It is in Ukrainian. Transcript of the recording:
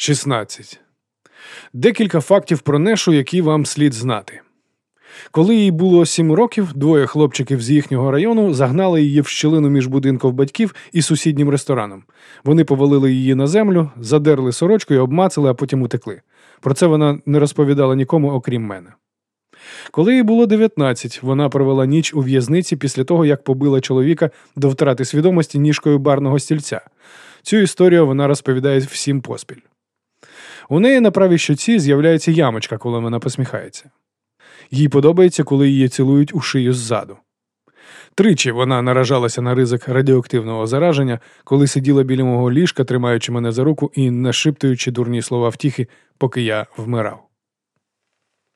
16. Декілька фактів про Нешу, які вам слід знати. Коли їй було сім років, двоє хлопчиків з їхнього району загнали її в щілину між будинком батьків і сусіднім рестораном. Вони повалили її на землю, задерли сорочкою, обмацали, а потім утекли. Про це вона не розповідала нікому, окрім мене. Коли їй було 19, вона провела ніч у в'язниці після того, як побила чоловіка до втрати свідомості ніжкою барного стільця. Цю історію вона розповідає всім поспіль. У неї на правій щоці з'являється ямочка, коли вона посміхається. Їй подобається, коли її цілують у шию ззаду. Тричі вона наражалася на ризик радіоактивного зараження, коли сиділа біля мого ліжка, тримаючи мене за руку і нашиптуючи дурні слова втіхи, поки я вмирав.